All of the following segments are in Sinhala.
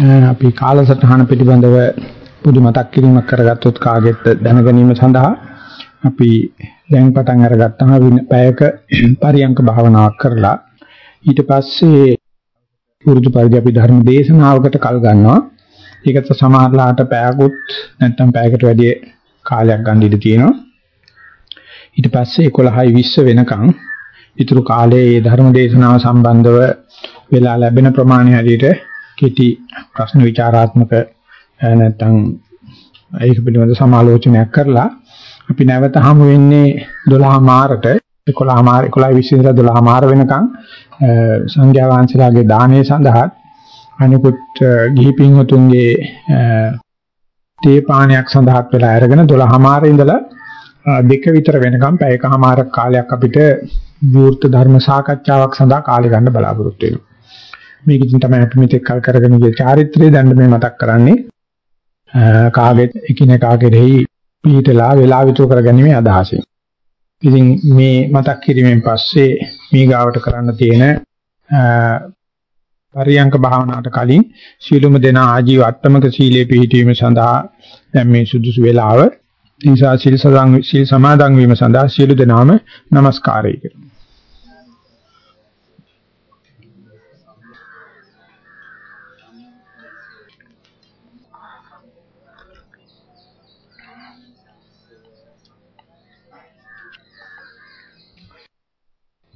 අපි කාලසටහන පිළිබඳව පොඩි මතක් කිරීමක් කරගත්තොත් කාගෙත් දැන ගැනීම සඳහා අපි දැන් පටන් අරගත්තාම පැයක පරියංක භාවනාවක් කරලා ඊට පස්සේ පුරුදු පරිදි අපි ධර්ම දේශනාවකට කල් ගන්නවා. ඒකට සමහරලාට පැයකුත් නැත්නම් පැයකට වැඩි කාලයක් ගන්න ඉඩ තියෙනවා. ඊට පස්සේ 11යි 20 වෙනකන් ඊතුරු කාලයේ මේ ධර්ම දේශනාව සම්බන්ධව වෙලා ලැබෙන ප්‍රමාණය හැටියට කෙටි ප්‍රශ්න විචාරාත්මක නැත්නම් ඒක පිළිබඳ සමාලෝචනයක් කරලා අපි නැවත හමු වෙන්නේ 12 මාරට 11 මාර 11 20 ඉඳලා 12 මාර වෙනකන් සංඝයා වහන්සේලාගේ දානය සඳහා අනිකුත් ගිහි පින්වතුන්ගේ තේ පානයක් සඳහා වෙලා අරගෙන 12 මාර ඉඳලා දෙක විතර වෙනකම් පැයකමාරක් කාලයක් අපිට විවෘත ධර්ම සාකච්ඡාවක් සඳහා කාලය ගන්න බලාපොරොත්තු වෙනවා. මේක ඉතින් තමයි අපි මෙතෙක් කල් කරගෙන ගිය චාරිත්‍රය දැන් මේ මතක් කරන්නේ. කාගෙත් එකිනෙකා කෙරෙහි පිළිතලා වෙලා විතර කරගැනීමේ අදහසින්. ඉතින් මේ මතක් කිරීමෙන් පස්සේ මේ ගාවට කරන්න තියෙන පරියංක භාවනාවට කලින් සීලුම දෙන ආජීව අට්ටමක සීලයේ පිහිටීම සඳහා දැන් මේ සුදුසු වෙලාව නිසා සීල් සදාන් සීල් සමාදන් වීම සඳහා සීල දෙනාම নমස්කාරය කරමු.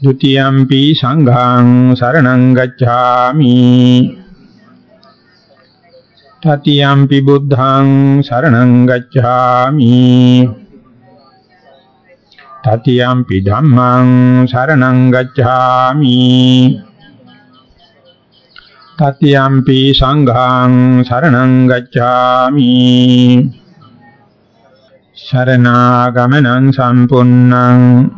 ဒ ුතියම්පි සංඝං සරණං ගච්ඡාමි තතියම්පි බුද්ධං සරණං ගච්ඡාමි තතියම්පි ධම්මං සරණං ගච්ඡාමි තතියම්පි සංඝං සරණං ගච්ඡාමි शरणागमनं सम्पुन्नम्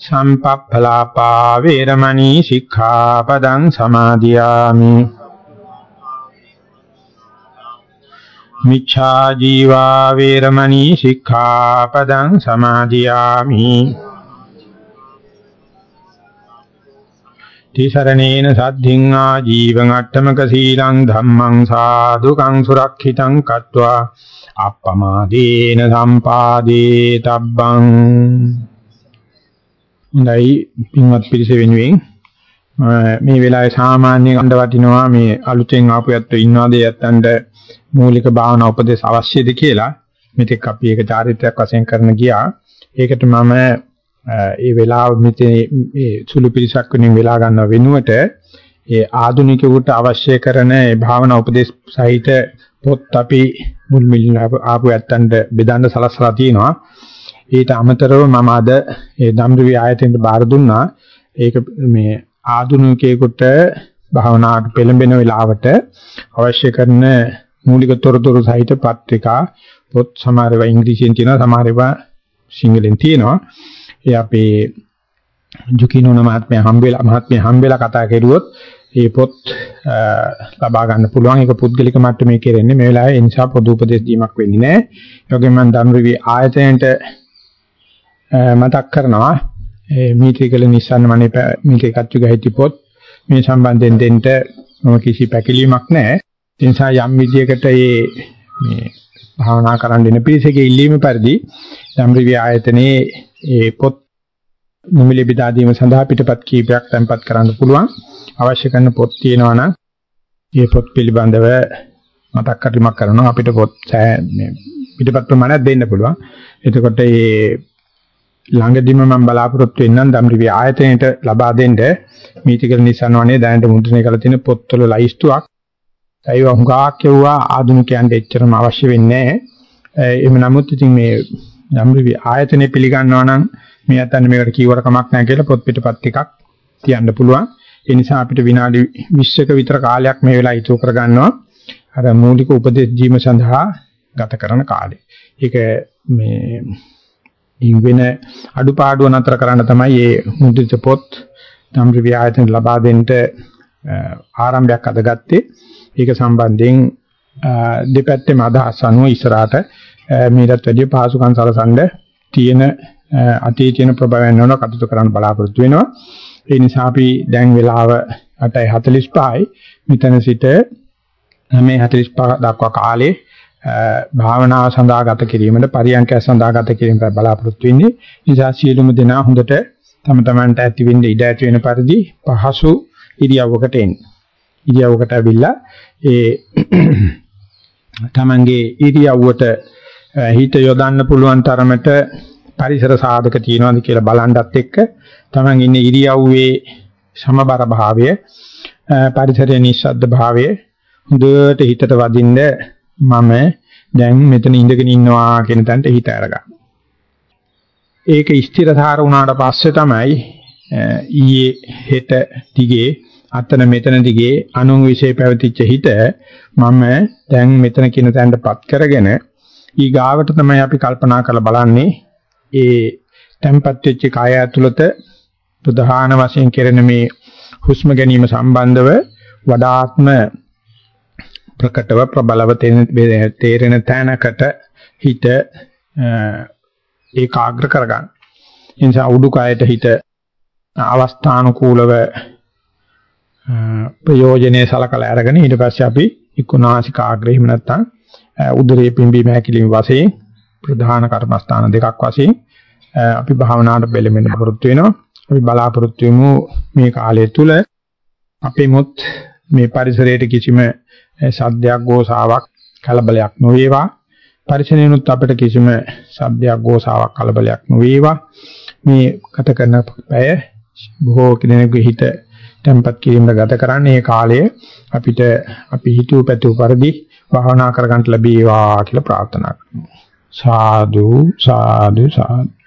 සම්පප්පලාපා වේරමණී සික්ඛාපදං සමාදියාමි. මිච්ඡා ජීවා වේරමණී සික්ඛාපදං සමාදියාමි. තිසරණේන සද්ධින් ආජීවං අට්ඨමක සීලං ධම්මං සාදුකං සුරක්ෂිතං කତ୍වා අප්පමාදේන සම්පාදේ තබ්බං. හොඳයි පින්වත් පිරිස වෙනුවෙන් මේ වෙලාවේ සාමාන්‍ය ගන්න වටිනවා මේ අලුතෙන් ආපු යත්තෝ ඉන්නවාද යත්තන්ට මූලික භාවනා උපදේශ අවශ්‍යද කියලා මෙතෙක් අපි ඒක චාරිත්‍රාක් වශයෙන් කරන ගියා. ඒකට මම ඒ වෙලාව මෙතේ මේ සුළු පිරිසක් වෙනින් වෙලා ගන්නව වෙනුවට ඒ ආධුනිකයෙකුට අවශ්‍ය කරන ඒ භාවනා උපදේශ සහිත පොත් අපි මුල් මිලින් ආපු ඇත්තන්ට බෙදන්න සලස්සලා තියෙනවා. ඊට අමතරව මම අද ඒ ධම්රවි ආයතනයට බාර දුන්නා. ඒක මේ ආධුනිකයෙකුට භාවනාවට පෙළඹෙන වෙලාවට අවශ්‍ය කරන මූලික තොරතුරු සහිත පත්‍රිකා පොත් සමහර ඒවා ඉංග්‍රීසියෙන් තියෙනවා සමහර ඒවා සිංහලෙන් තියෙනවා. ඒ අපේ ජුකිනෝන මහත්මයා හම්බෙලා මහත්මයා හම්බෙලා කතා කරුවොත් ඒ පොත් ලබා ගන්න පුළුවන් ඒක පුද්ගලික මට්ටමේ කෙරෙන්නේ මේ වෙලාවේ ඒ නිසා පොදු උපදෙස් දීමක් වෙන්නේ නැහැ. ඒ වගේම මම ධම්රිවි ආයතනයට මතක් කරනවා මේ මීත්‍රිකල නිස්සන්න මනේ මීත්‍රි කච්චු ගහිති පොත් මේ සම්බන්ධයෙන් දෙන්න මම කිසි පැකිලීමක් නැහැ. ඒ නිසා යම් විදියකට මේ මේ භාවනා කරන්න දෙන පිරිසකේ ඉල්ලීම පරිදි ධම්රිවි ආයතනයේ ඒ පොත් නිමිලි බෙදා දීම සඳහා පිටපත් කීපයක් තැන්පත් කරන්න පුළුවන්. අවශ්‍ය කරන පොත් තියෙනවා නම් ඒ පොත් පිළිබඳව මතක් කිරීමක් කරනවා අපිට පොත් මේ පිටපත් ප්‍රමාණයක් දෙන්න පුළුවන්. එතකොට මේ ළඟදිම මම බලාපොරොත්තු වෙන්නම් ධම්රිවි ආයතනයට ලබා දෙන්න මීතිකල නිසන්වනේ දැනට මුද්‍රණය කරලා තියෙන පොත්වල ලයිස්තුවක්. ඒව හුඟක් කියුවා ආධුනිකයන්ට එච්චරම අවශ්‍ය වෙන්නේ නැහැ. එහෙම නමුත් ඉතින් මේ ධම්රිවි ආයතනය පිළිගන්නවා නම් මේ අතන මේකට කීවර කමක් නැහැ කියලා පොත් පිටපත් ටිකක් තියන්න පුළුවන්. ඒ නිසා අපිට විනාඩි 20ක විතර කාලයක් මේ වෙලාව ඉතුරු කරගන්නවා. අර මූලික උපදෙස් දීම සඳහා ගත කරන කාලේ. ඒක මේ ඉංග්‍රීන අඩුපාඩුව නතර කරන්න තමයි මේ මුද්‍රිත පොත් ධම්රි ආයතන ලබා දෙන්න ආරම්භයක් අදගත්තේ. ඒක සම්බන්ධයෙන් දෙපැත්තේම අදහස් අනුව ඉස්සරහට මීටත් වැඩිය පහසුකම් සලසන්න තියෙන අතී තියෙන ප්‍රබවයන් වල කටයුතු කරන්න බලාපොරොත්තු වෙනවා. ඒ නිසා අපි දැන් වෙලාව 8:45යි මෙතන සිට මේ 45 දක්වා කාලේ භාවනාව සඳහා ගත කිරීමට පරියන්කය සඳහා ගත කිරීමට බලාපොරොත්තු වෙන්නේ. නිසා සියලුම දෙනා හොඳට තම තමන්ට ඇති වෙන්න ඉඩ ඇති වෙන පරිදි පහසු ඉරියව්වකට එන්න. ඉරියව්වකට ඇවිල්ලා ඒ තමන්ගේ ඉරියව්වට හිත යොදන්න පුළුවන් තරමට පරිසර සාධක තියෙනවද කියලා බලන්නත් එක්ක තමන් ඉන්නේ ඉරියව්වේ සමබර භාවය පරිසරයේ නිශ්ශබ්ද භාවය හොඳට හිතට වදින්න මම දැන් මෙතන ඉඳගෙන ඉන්නවා කියන තැනට හිත අරගන්න. ඒක ස්ථිරතර වුණාට පස්සේ තමයි ඊයේ හෙට දිගේ අතන මෙතන දිගේ අනුන් විශ්ේ පැවතිච්ච හිත මම දැන් මෙතන කියන තැනටපත් කරගෙන ඊ ගාවට තමයි අපි කල්පනා කරලා බලන්නේ ඒ tempat වෙච්ච කාය ඇතුළත ප්‍රධාන වශයෙන් කෙරෙන මේ හුස්ම ගැනීම සම්බන්ධව වඩාත්ම ප්‍රකටව ප්‍රබලව තේරෙන තැනකට හිත ඒකාග්‍ර කරගන්න. ඒ නිසා උඩුකයට හිත අවස්ථානුකූලව ප්‍රයෝජනේ සලකලා අරගෙන ඊට පස්සේ අපි ඉක්ුණාසික ආග්‍රහීම නැත්තම් උදරයේ පිම්බීම හැකිලිම වශයෙන් ප්‍රධාන කර්මස්ථාන දෙකක් වශයෙන් අපි භාවනාවට බෙලෙමින් පුරුදු වෙනවා. අපි බලාපොරොත්තු වෙමු මේ කාලය තුල අපේමුත් මේ පරිසරයට කිසිම සද්දයක් ගෝසාවක් කලබලයක් නොවේවා. පරිසරයනොත් අපිට කිසිම සද්දයක් ගෝසාවක් කලබලයක් නොවේවා. මේ ගත කරන පැය බොහෝ කෙනෙකුගේ හිත tempat කිරීමකට ගත කරන්නේ මේ කාලය අපිට අපි හිතුව පැතුව පරිදි භාවනා කරගන්න ලැබේවා කියලා ප්‍රාර්ථනා කරනවා. සාදු සාදු සාදු